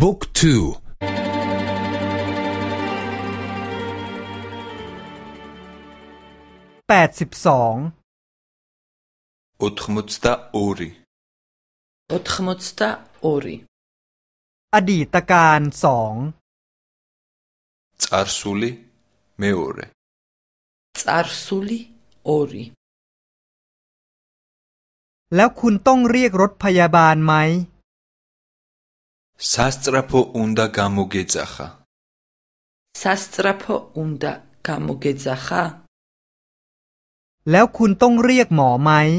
บุ๊กทู แปดสิบสองอุทมุตตาโอริอุทมุตตาโอริอดีตการสองจารสุลีเมโอเรจารสุลีโอริ แล้วคุณต้องเรียกรถพยาบาลไหม სასწრაფო უნდა გამოგეძახა სასწრაფო უნდა გამოგეძახა ლევ კუნ ტონგ რიეკ მო მაი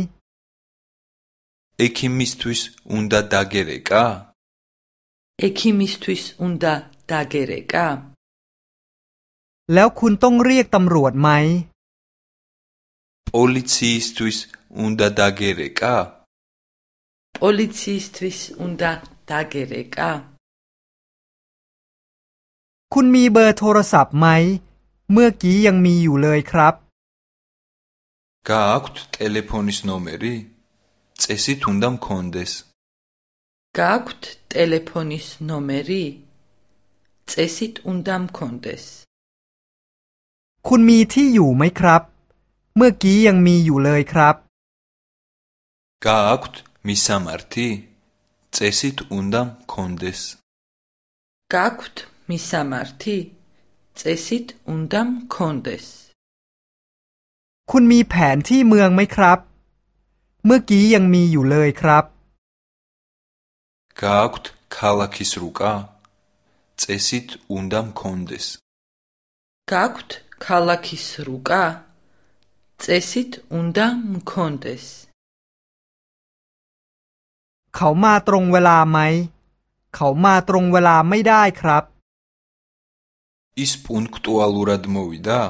ექიმისტვის უნდა დაგერეკა ექიმისტვის უნდა დაგერეკა ლევ კუნ ტონგ რიეკ ტამრუოთ მაი პოლიციისტვის უნდა დაგერეკა პოლიციისტვის უნდა ตาเกเรกาคุณมีเบอร์โทรศัพท์ไหม เมื่อกี้ยังมีอยู่เลยครับกาอักต์เทเลโฟนิสโนเมรีเซซิทุนดัมคอนเดสกาอักต์เทเลโฟนิสโนเมรีเซซิทุนดัมคอนเดสคุณมีที่อยู่ไหมครับ เมื่อกี้ยังมีอยู่เลยครับกาอักต์มิซามาร์ทีซ ე ს ი თ უნდა მქონდეს. გაქვთ მ ი มาร์ რ ี ი წესით უნდა მქონდეს. คุณมีแผนที่เมืองไหมครับ เมื่อกี้ยังมีอยู่เลยครับกักุตคาลาคิสรุกาเซซิตุนดัมคอนเดสกักุตคาลาคิสรุกาเซซิตุนดัมคอนเดสเขามาตรงเวลาไหม เขามาตรงเวลาไม่ได้ครับอิสปุนคตัวลูรัดโมวิดา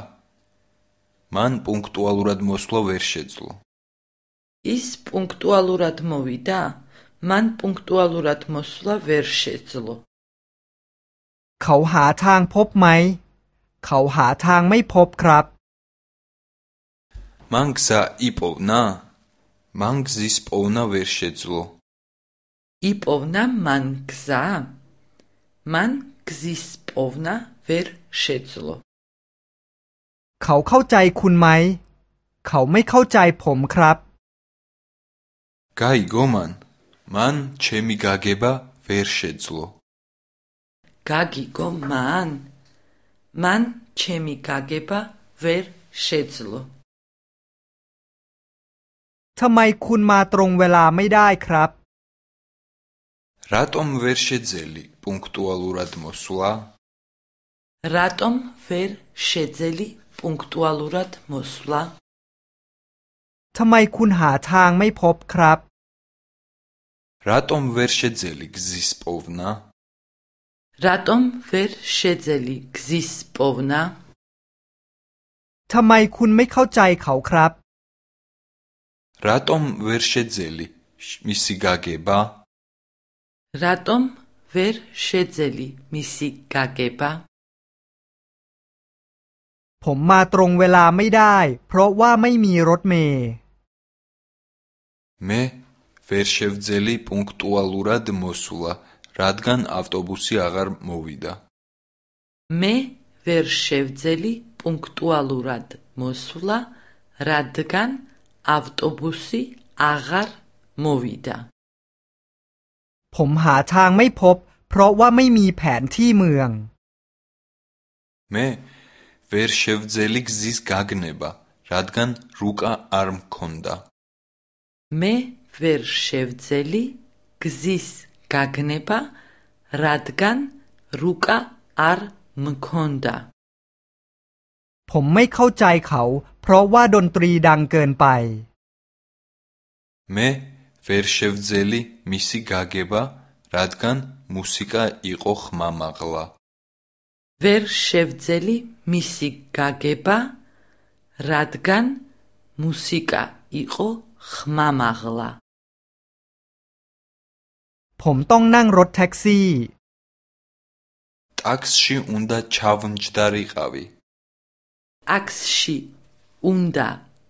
มันปุนคตัวลูรัดโมสโลเวร์เชดลอิสปุนคตัวลูรัดโมวิดามันปุนคตัวลูรัดโมสโลเวร์เชดลเขาหาทางพบไหม เขาหาทางไม่พบครับมังซาอิปอนามังซิสปอนาเวร์เชดล იპოვნა მან-გზა? მან გზის პოვნა ვერ შეძლო. เขาเข้าใจคุณไหม เขาไม่เข้าใจผมครับ გაიგო მან მან ჩემი გაგება ვერ შეძლო გაიგო มัน მან ჩემი ก ა გ ე ბ ა ვერ შ ე ძ ლ ลทำไมคุณมาตรงเวลาไม่ได้ครับ რატომ ვერ შეძელი პუნქტუალურად მოსვლა? რატომ ვერ შეძელი პუნქტუალურად მოსვლა? თმაი კუნ ჰა თანგ მე პოპ კრაბ. რატომ ვერ შეძელი გზის პოვნა? რატომ ვერ შეძელი გზის პოვნა? თმაი კუნ მე ხაუჯაი ხაუ კრაბ. რატომ ვერ შეძელი მისი გაგება? რატომ ვერ შეძელი მისი გაგება? ผมมาตรงเวลาไม่ได้เพราะว่าไม่มีรถเมล์เมเฟชเวดเซลีปุนคตูอัลูราดโมซูลาราดกันออโตบุสิอาการโมวิดาเมเฟชเวดเซลีปุนคตูอัลูราดโมซูลาราดกันออโตบุสิอาการโมวิดาผมหาทางไม่พบเพราะว่าไม่มีแผนที่เมืองเม่เวอร์เชฟเซลิกซิสกาเกเนบาราดกันรูกาอาร์มคอนดาเม่เวอร์เชฟเซลิกซิสกาเกเนบาราดกันรูกาอาร์มคอนดาผมไม่เข้าใจเขาเพราะว่าดนตรีดังเกินไปเม่ ვერ შევძელი მისი გაგება, რადგან მუსიკა იყო ხმამაღლა. ვერ შევძელი მისი გაგება, რადგან მუსიკა იყო ხმამაღლა. ผมต้อง ნ ა ნ რ თ ქ ს ი ტაქსში უნდა ჩავმჯდარიყავი. აქსში უნდა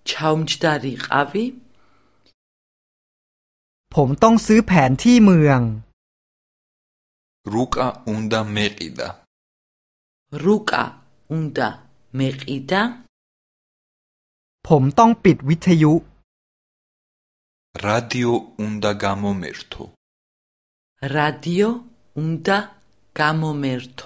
ჩავმჯდარიყავი. ผมต้องซื้อแผนที่เมือง รุกะอุนดาเมกิดะรุกะอุนดาเมกิดะผมต้องปิดวิทยุรัดิโออุนดากามเมร์โตรัดิโออุนดากามเมร์โต